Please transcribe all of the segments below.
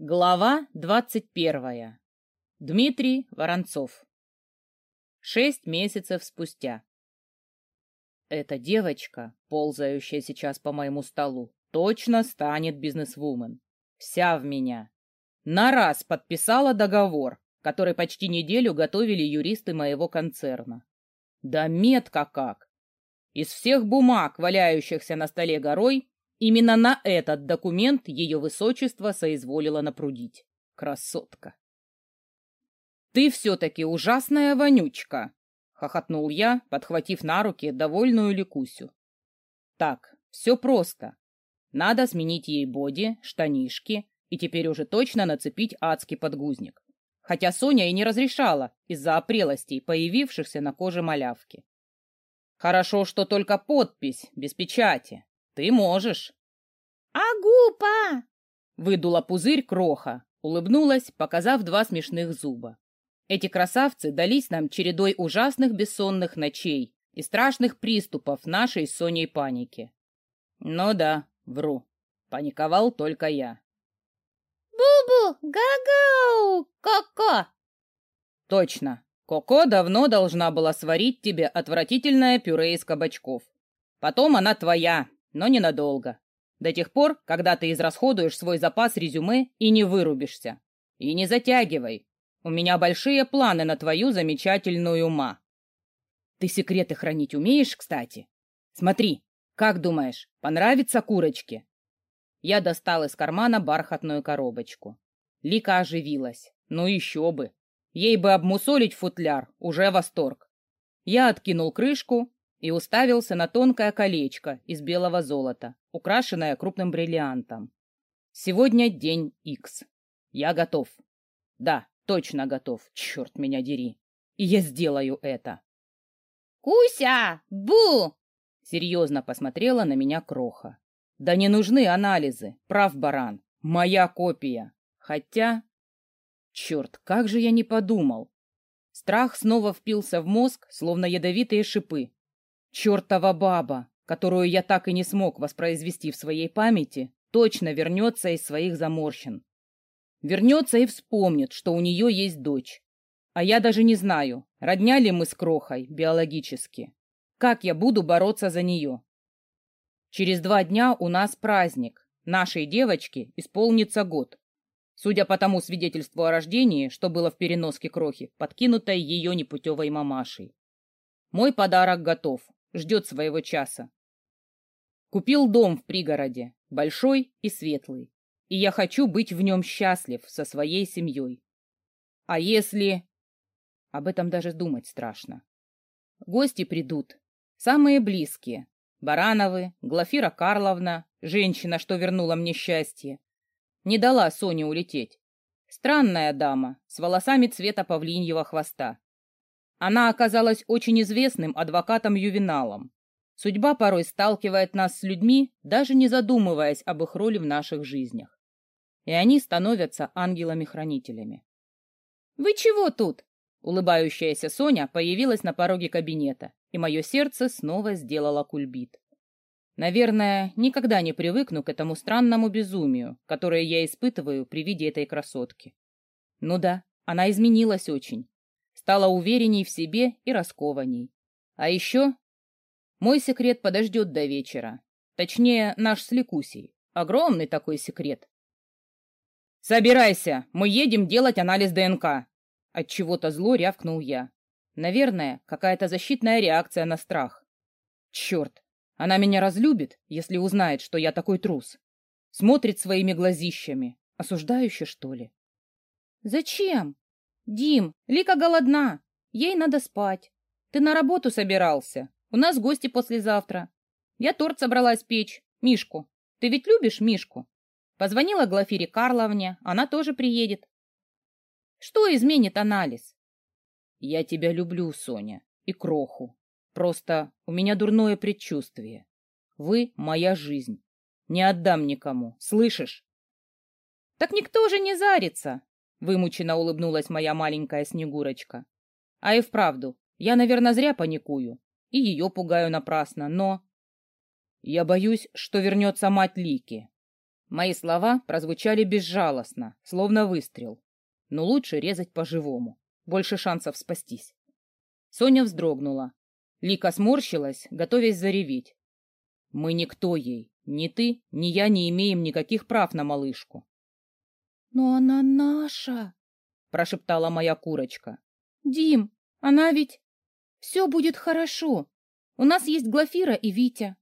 Глава двадцать первая. Дмитрий Воронцов. Шесть месяцев спустя. Эта девочка, ползающая сейчас по моему столу, точно станет бизнесвумен. Вся в меня. На раз подписала договор, который почти неделю готовили юристы моего концерна. Да метко как! Из всех бумаг, валяющихся на столе горой, Именно на этот документ ее высочество соизволило напрудить. Красотка. «Ты все-таки ужасная вонючка!» — хохотнул я, подхватив на руки довольную Ликусю. «Так, все просто. Надо сменить ей боди, штанишки и теперь уже точно нацепить адский подгузник. Хотя Соня и не разрешала из-за опрелостей, появившихся на коже малявки. Хорошо, что только подпись, без печати. Ты можешь. Агупа! Выдула пузырь кроха, улыбнулась, показав два смешных зуба. Эти красавцы дались нам чередой ужасных бессонных ночей и страшных приступов нашей с Соней паники. Ну да, вру. Паниковал только я. Бубу, гагау, Коко! Точно. Коко давно должна была сварить тебе отвратительное пюре из кабачков. Потом она твоя, но ненадолго. До тех пор, когда ты израсходуешь свой запас резюме и не вырубишься. И не затягивай. У меня большие планы на твою замечательную ма. Ты секреты хранить умеешь, кстати? Смотри, как думаешь, понравится курочке? Я достал из кармана бархатную коробочку. Лика оживилась. Ну еще бы. Ей бы обмусолить футляр, уже восторг. Я откинул крышку и уставился на тонкое колечко из белого золота, украшенное крупным бриллиантом. Сегодня день Икс. Я готов. Да, точно готов, черт меня дери. И я сделаю это. «Куся! Бу!» Серьезно посмотрела на меня Кроха. «Да не нужны анализы, прав баран. Моя копия. Хотя... Черт, как же я не подумал!» Страх снова впился в мозг, словно ядовитые шипы, Чертова баба, которую я так и не смог воспроизвести в своей памяти, точно вернется из своих заморщин. Вернется и вспомнит, что у нее есть дочь. А я даже не знаю, родня ли мы с Крохой биологически. Как я буду бороться за нее? Через два дня у нас праздник. Нашей девочке исполнится год. Судя по тому свидетельству о рождении, что было в переноске Крохи, подкинутой ее непутевой мамашей. Мой подарок готов, ждет своего часа. Купил дом в пригороде, большой и светлый, и я хочу быть в нем счастлив со своей семьей. А если... Об этом даже думать страшно. Гости придут, самые близкие. Барановы, Глафира Карловна, женщина, что вернула мне счастье. Не дала Соне улететь. Странная дама, с волосами цвета павлиньего хвоста. Она оказалась очень известным адвокатом-ювеналом. Судьба порой сталкивает нас с людьми, даже не задумываясь об их роли в наших жизнях. И они становятся ангелами-хранителями. «Вы чего тут?» Улыбающаяся Соня появилась на пороге кабинета, и мое сердце снова сделало кульбит. Наверное, никогда не привыкну к этому странному безумию, которое я испытываю при виде этой красотки. Ну да, она изменилась очень, стала уверенней в себе и раскованней. А еще мой секрет подождет до вечера. Точнее, наш с Ликусей. Огромный такой секрет. «Собирайся, мы едем делать анализ ДНК!» От чего то зло рявкнул я. Наверное, какая-то защитная реакция на страх. Черт, она меня разлюбит, если узнает, что я такой трус. Смотрит своими глазищами. Осуждающе, что ли? «Зачем?» «Дим, Лика голодна. Ей надо спать. Ты на работу собирался. У нас гости послезавтра. Я торт собралась печь. Мишку. Ты ведь любишь Мишку?» Позвонила Глафире Карловне. Она тоже приедет. Что изменит анализ? Я тебя люблю, Соня, и Кроху. Просто у меня дурное предчувствие. Вы — моя жизнь. Не отдам никому, слышишь? Так никто же не зарится. Вымученно улыбнулась моя маленькая Снегурочка. А и вправду, я, наверное, зря паникую. И ее пугаю напрасно, но... Я боюсь, что вернется мать Лики. Мои слова прозвучали безжалостно, словно выстрел. Но лучше резать по-живому. Больше шансов спастись. Соня вздрогнула. Лика сморщилась, готовясь зареветь. Мы никто ей. Ни ты, ни я не имеем никаких прав на малышку. Но она наша, прошептала моя курочка. Дим, она ведь... Все будет хорошо. У нас есть Глафира и Витя.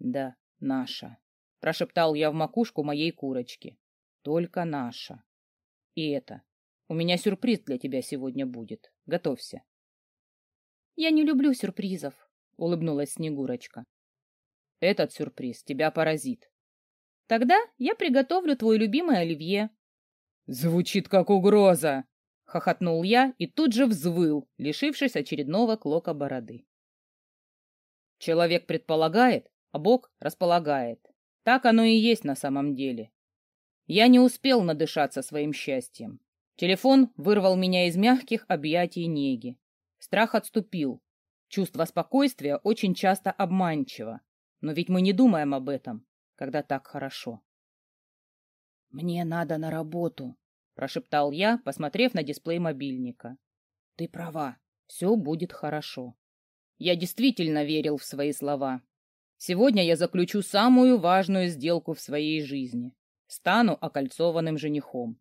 Да, наша, прошептал я в макушку моей курочки. Только наша. И это. У меня сюрприз для тебя сегодня будет. Готовься. Я не люблю сюрпризов, улыбнулась Снегурочка. Этот сюрприз тебя поразит. Тогда я приготовлю твой любимый оливье. Звучит как угроза, хохотнул я и тут же взвыл, лишившись очередного клока бороды. Человек предполагает, а Бог располагает. Так оно и есть на самом деле. Я не успел надышаться своим счастьем. Телефон вырвал меня из мягких объятий неги. Страх отступил. Чувство спокойствия очень часто обманчиво. Но ведь мы не думаем об этом, когда так хорошо. «Мне надо на работу», — прошептал я, посмотрев на дисплей мобильника. «Ты права, все будет хорошо». Я действительно верил в свои слова. Сегодня я заключу самую важную сделку в своей жизни. Стану окольцованным женихом.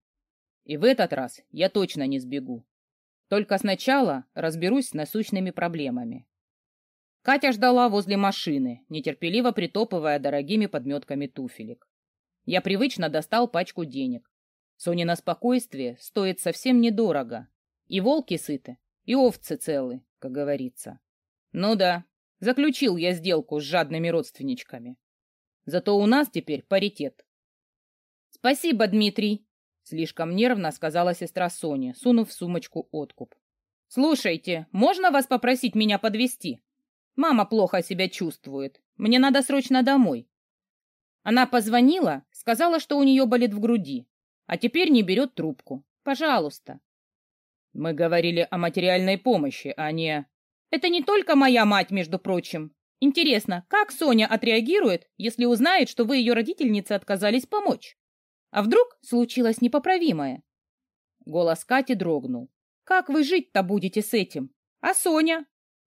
И в этот раз я точно не сбегу. Только сначала разберусь с насущными проблемами. Катя ждала возле машины, нетерпеливо притопывая дорогими подметками туфелек. Я привычно достал пачку денег. Сонина спокойствие стоит совсем недорого. И волки сыты, и овцы целы, как говорится. Ну да, заключил я сделку с жадными родственничками. Зато у нас теперь паритет. Спасибо, Дмитрий, слишком нервно сказала сестра Соня, сунув в сумочку откуп. Слушайте, можно вас попросить меня подвести? Мама плохо себя чувствует. Мне надо срочно домой. Она позвонила, сказала, что у нее болит в груди, а теперь не берет трубку. Пожалуйста. Мы говорили о материальной помощи, а не... Это не только моя мать, между прочим. Интересно, как Соня отреагирует, если узнает, что вы ее родительнице отказались помочь? А вдруг случилось непоправимое? Голос Кати дрогнул. Как вы жить-то будете с этим? А Соня?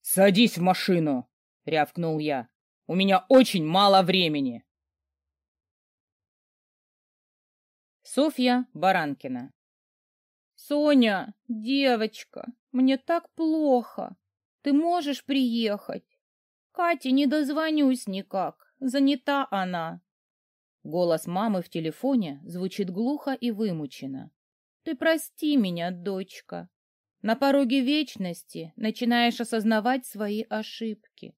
«Садись в машину!» — рявкнул я. «У меня очень мало времени!» Софья Баранкина «Соня, девочка, мне так плохо. Ты можешь приехать? Кате не дозвонюсь никак, занята она». Голос мамы в телефоне звучит глухо и вымученно. «Ты прости меня, дочка. На пороге вечности начинаешь осознавать свои ошибки.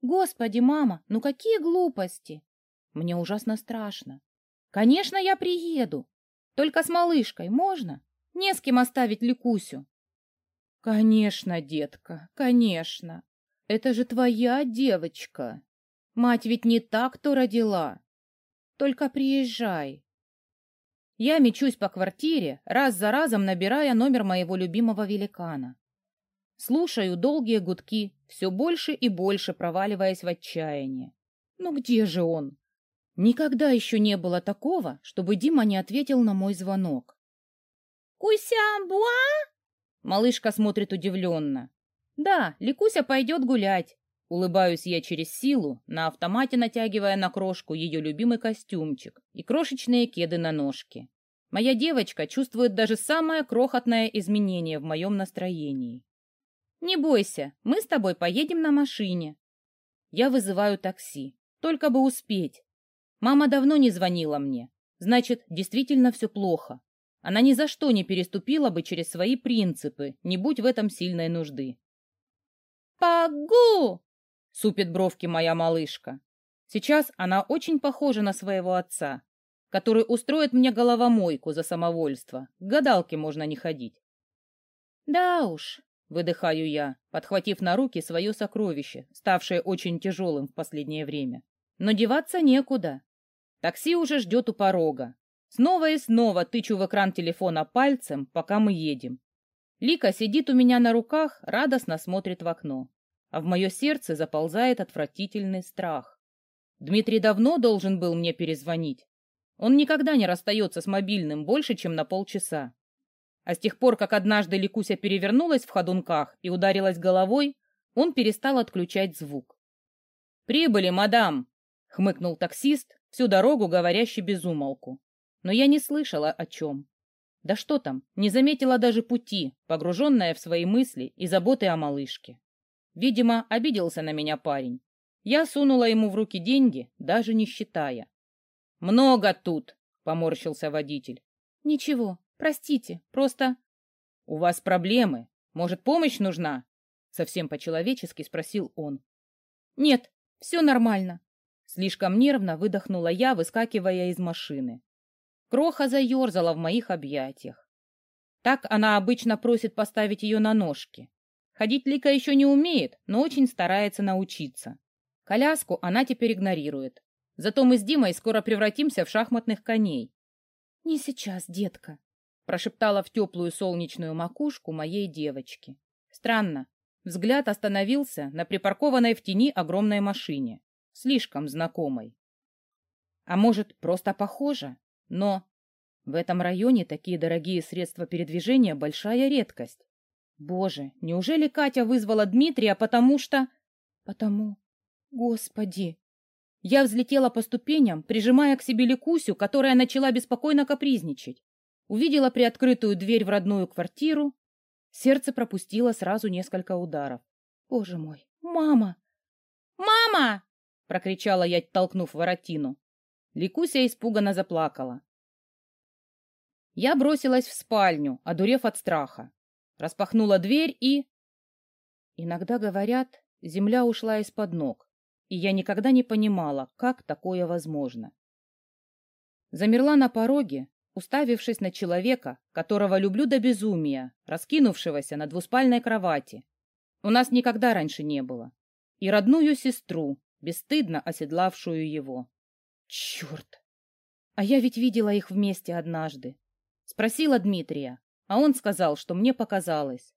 Господи, мама, ну какие глупости! Мне ужасно страшно. Конечно, я приеду. Только с малышкой можно? Не с кем оставить Ликусю. Конечно, детка, конечно. Это же твоя девочка. Мать ведь не так, кто родила. Только приезжай. Я мечусь по квартире, раз за разом набирая номер моего любимого великана. Слушаю долгие гудки, все больше и больше проваливаясь в отчаяние. Ну где же он? Никогда еще не было такого, чтобы Дима не ответил на мой звонок. «Куся-буа?» Малышка смотрит удивленно. «Да, Ликуся пойдет гулять». Улыбаюсь я через силу, на автомате натягивая на крошку ее любимый костюмчик и крошечные кеды на ножке. Моя девочка чувствует даже самое крохотное изменение в моем настроении. «Не бойся, мы с тобой поедем на машине». Я вызываю такси, только бы успеть. Мама давно не звонила мне. Значит, действительно все плохо. Она ни за что не переступила бы через свои принципы, не будь в этом сильной нужды. «Погу!» Супит бровки моя малышка. Сейчас она очень похожа на своего отца, который устроит мне головомойку за самовольство. К гадалке можно не ходить. Да уж, выдыхаю я, подхватив на руки свое сокровище, ставшее очень тяжелым в последнее время. Но деваться некуда. Такси уже ждет у порога. Снова и снова тычу в экран телефона пальцем, пока мы едем. Лика сидит у меня на руках, радостно смотрит в окно а в мое сердце заползает отвратительный страх. Дмитрий давно должен был мне перезвонить, Он никогда не расстается с мобильным больше, чем на полчаса. А с тех пор, как однажды Ликуся перевернулась в ходунках и ударилась головой, он перестал отключать звук. «Прибыли, мадам!» — хмыкнул таксист, всю дорогу говорящий без умолку. Но я не слышала о чем. Да что там, не заметила даже пути, погруженная в свои мысли и заботы о малышке. Видимо, обиделся на меня парень. Я сунула ему в руки деньги, даже не считая. «Много тут!» — поморщился водитель. «Ничего, простите, просто...» «У вас проблемы? Может, помощь нужна?» Совсем по-человечески спросил он. «Нет, все нормально». Слишком нервно выдохнула я, выскакивая из машины. Кроха заерзала в моих объятиях. Так она обычно просит поставить ее на ножки. Ходить Лика еще не умеет, но очень старается научиться. Коляску она теперь игнорирует. Зато мы с Димой скоро превратимся в шахматных коней. — Не сейчас, детка, — прошептала в теплую солнечную макушку моей девочки. Странно. Взгляд остановился на припаркованной в тени огромной машине. Слишком знакомой. А может, просто похожа? Но в этом районе такие дорогие средства передвижения – большая редкость. Боже, неужели Катя вызвала Дмитрия, потому что... Потому... Господи! Я взлетела по ступеням, прижимая к себе Ликусю, которая начала беспокойно капризничать. Увидела приоткрытую дверь в родную квартиру. Сердце пропустило сразу несколько ударов. Боже мой! Мама! Мама! — прокричала я, толкнув воротину. Ликуся испуганно заплакала. Я бросилась в спальню, одурев от страха. Распахнула дверь и... Иногда говорят, земля ушла из-под ног, и я никогда не понимала, как такое возможно. Замерла на пороге, уставившись на человека, которого люблю до безумия, раскинувшегося на двуспальной кровати. У нас никогда раньше не было. И родную сестру, бесстыдно оседлавшую его. Черт! А я ведь видела их вместе однажды. Спросила Дмитрия, а он сказал, что мне показалось,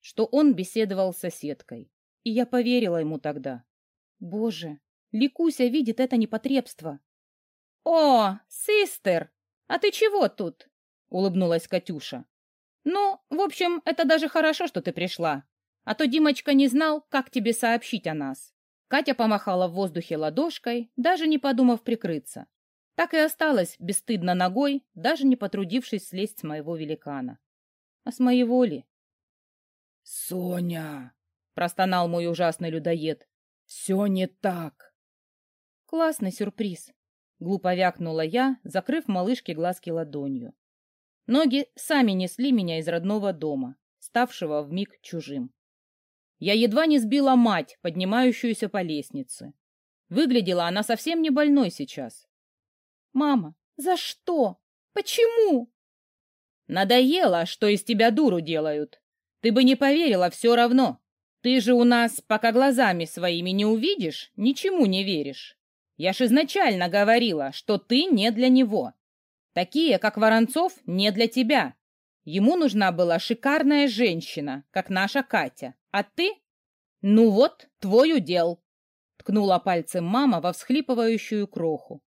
что он беседовал с соседкой. И я поверила ему тогда. Боже, Ликуся видит это непотребство. — О, систер, а ты чего тут? — улыбнулась Катюша. — Ну, в общем, это даже хорошо, что ты пришла. А то Димочка не знал, как тебе сообщить о нас. Катя помахала в воздухе ладошкой, даже не подумав прикрыться. Так и осталась бесстыдно ногой, даже не потрудившись слезть с моего великана. А с моей воли... «Соня!» — простонал мой ужасный людоед. «Все не так!» «Классный сюрприз!» — глупо вякнула я, закрыв малышке глазки ладонью. Ноги сами несли меня из родного дома, ставшего вмиг чужим. Я едва не сбила мать, поднимающуюся по лестнице. Выглядела она совсем не больной сейчас. «Мама, за что? Почему?» «Надоело, что из тебя дуру делают. Ты бы не поверила все равно. Ты же у нас, пока глазами своими не увидишь, ничему не веришь. Я ж изначально говорила, что ты не для него. Такие, как Воронцов, не для тебя. Ему нужна была шикарная женщина, как наша Катя. А ты? Ну вот, твой удел. Ткнула пальцем мама во всхлипывающую кроху.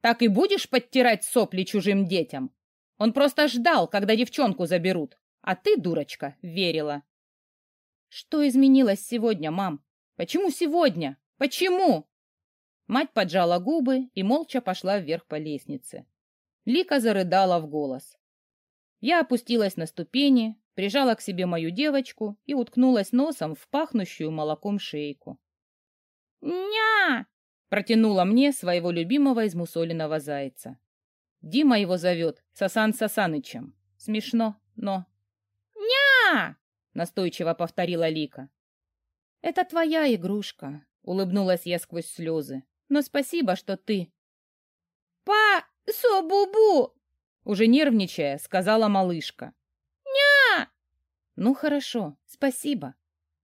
Так и будешь подтирать сопли чужим детям? Он просто ждал, когда девчонку заберут. А ты, дурочка, верила. Что изменилось сегодня, мам? Почему сегодня? Почему? Мать поджала губы и молча пошла вверх по лестнице. Лика зарыдала в голос. Я опустилась на ступени, прижала к себе мою девочку и уткнулась носом в пахнущую молоком шейку. «Ня!» — протянула мне своего любимого измусоленного зайца. Дима его зовет Сасан Сасанычем. Смешно, но... «Ня!» — настойчиво повторила Лика. «Это твоя игрушка», — улыбнулась я сквозь слезы. «Но спасибо, что ты...» «Па-со-бу-бу!» Уже нервничая, сказала малышка. «Ня!» «Ну хорошо, спасибо».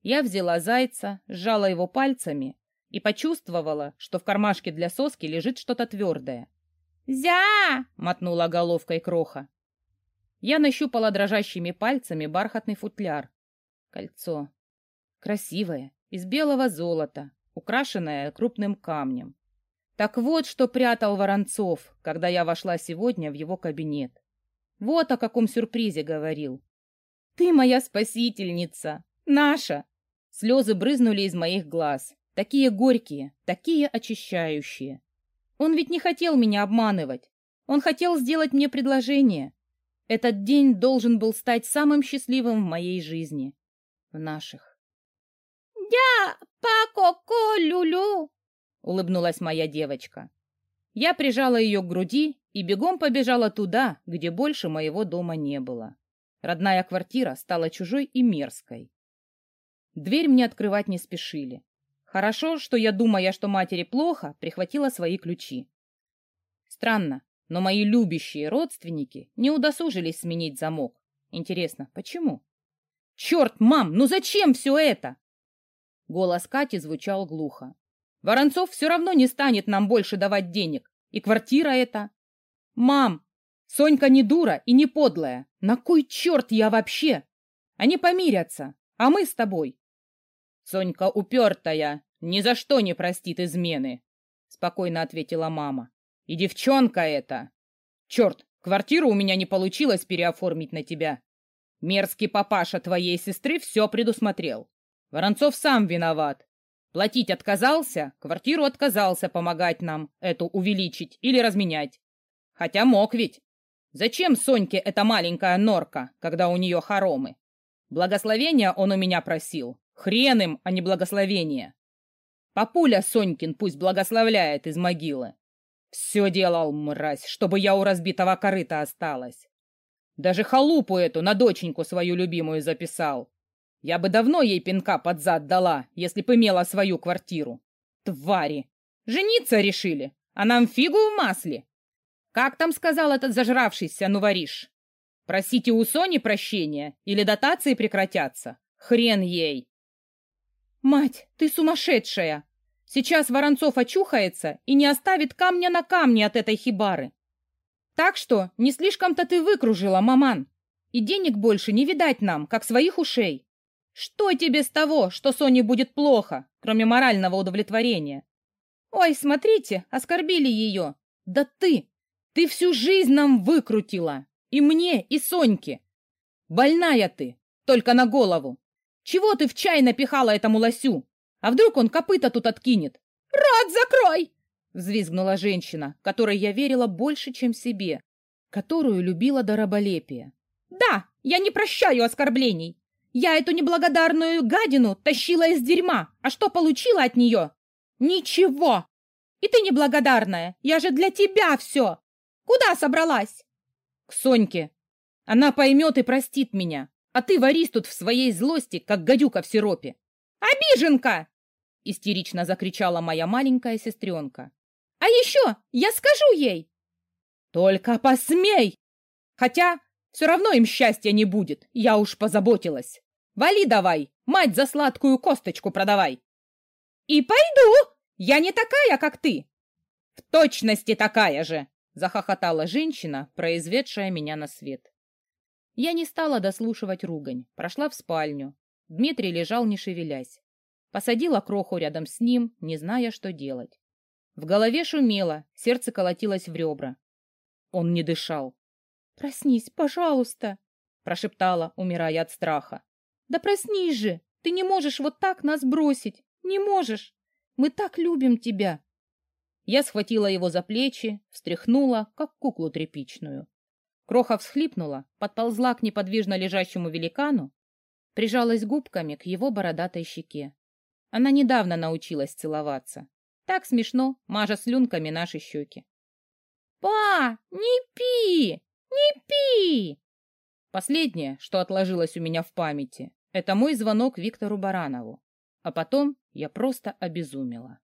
Я взяла зайца, сжала его пальцами и почувствовала, что в кармашке для соски лежит что-то твердое. «Зя!» — мотнула головкой кроха. Я нащупала дрожащими пальцами бархатный футляр. Кольцо. Красивое, из белого золота, украшенное крупным камнем. Так вот, что прятал Воронцов, когда я вошла сегодня в его кабинет. Вот о каком сюрпризе говорил. «Ты моя спасительница! Наша!» Слезы брызнули из моих глаз. Такие горькие, такие очищающие. Он ведь не хотел меня обманывать. Он хотел сделать мне предложение. Этот день должен был стать самым счастливым в моей жизни. В наших. «Я по-ко-ко люлю!» — улыбнулась моя девочка. Я прижала ее к груди и бегом побежала туда, где больше моего дома не было. Родная квартира стала чужой и мерзкой. Дверь мне открывать не спешили. Хорошо, что я, думая, что матери плохо, прихватила свои ключи. Странно, но мои любящие родственники не удосужились сменить замок. Интересно, почему? Черт, мам, ну зачем все это? Голос Кати звучал глухо. Воронцов все равно не станет нам больше давать денег. И квартира эта. Мам, Сонька не дура и не подлая. На кой черт я вообще? Они помирятся, а мы с тобой. Сонька упертая, ни за что не простит измены, спокойно ответила мама. И девчонка эта. Черт, квартиру у меня не получилось переоформить на тебя. Мерзкий папаша твоей сестры все предусмотрел. Воронцов сам виноват. Платить отказался, квартиру отказался помогать нам эту увеличить или разменять. Хотя мог ведь. Зачем Соньке эта маленькая норка, когда у нее хоромы? Благословения он у меня просил. Хрен им, а не благословение. Папуля Сонькин пусть благословляет из могилы. Все делал, мразь, чтобы я у разбитого корыта осталась. Даже халупу эту на доченьку свою любимую записал. Я бы давно ей пинка под зад дала, если бы имела свою квартиру. Твари! Жениться решили, а нам фигу в масле. Как там сказал этот зажравшийся нувориш? Просите у Сони прощения или дотации прекратятся? Хрен ей! Мать, ты сумасшедшая! Сейчас Воронцов очухается и не оставит камня на камне от этой хибары. Так что не слишком-то ты выкружила, маман. И денег больше не видать нам, как своих ушей. Что тебе с того, что Соне будет плохо, кроме морального удовлетворения? Ой, смотрите, оскорбили ее. Да ты, ты всю жизнь нам выкрутила. И мне, и Соньке. Больная ты, только на голову. Чего ты в чай напихала этому лосю? А вдруг он копыта тут откинет? Рот закрой! Взвизгнула женщина, которой я верила больше, чем себе, которую любила до раболепия. Да, я не прощаю оскорблений. Я эту неблагодарную гадину тащила из дерьма, а что получила от нее? Ничего. И ты неблагодарная, я же для тебя все. Куда собралась? К Соньке. Она поймет и простит меня, а ты варись тут в своей злости, как гадюка в сиропе. Обиженка! Истерично закричала моя маленькая сестренка. А еще я скажу ей. Только посмей! Хотя все равно им счастья не будет, я уж позаботилась. Вали давай, мать за сладкую косточку продавай. И пойду, я не такая, как ты. В точности такая же, захохотала женщина, произведшая меня на свет. Я не стала дослушивать ругань, прошла в спальню. Дмитрий лежал, не шевелясь. Посадила кроху рядом с ним, не зная, что делать. В голове шумело, сердце колотилось в ребра. Он не дышал. «Проснись, пожалуйста!» — прошептала, умирая от страха. «Да проснись же! Ты не можешь вот так нас бросить! Не можешь! Мы так любим тебя!» Я схватила его за плечи, встряхнула, как куклу тряпичную. Кроха всхлипнула, подползла к неподвижно лежащему великану, прижалась губками к его бородатой щеке. Она недавно научилась целоваться. Так смешно, мажа слюнками наши щеки. «Па, не пи! Не пи!» Последнее, что отложилось у меня в памяти, это мой звонок Виктору Баранову. А потом я просто обезумела.